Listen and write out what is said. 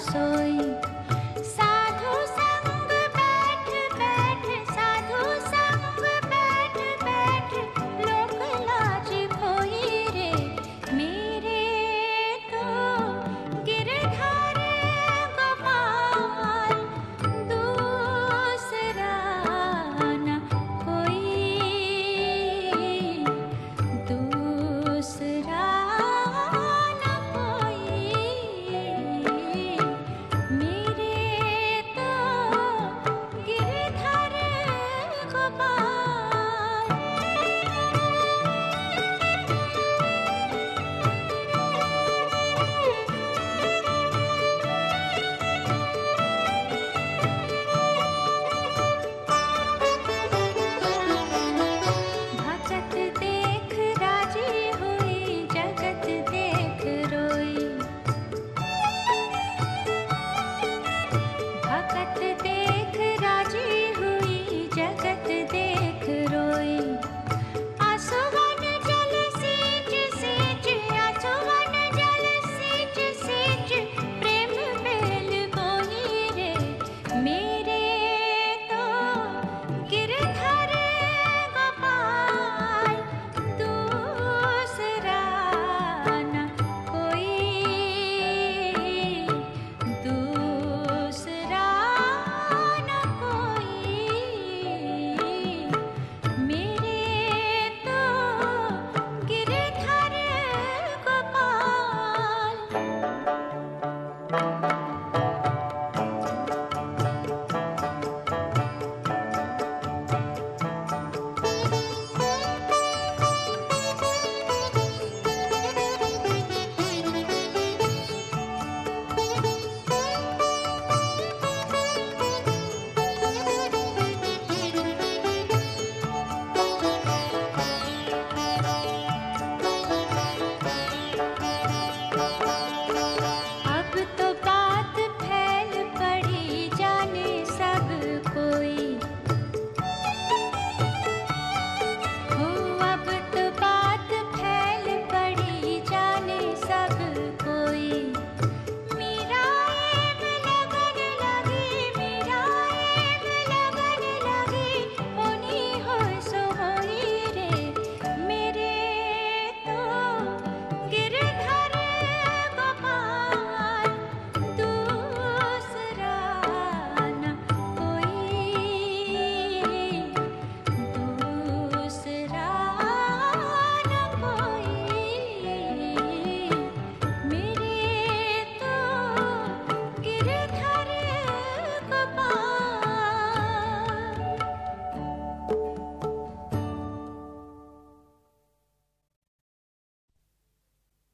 सोई।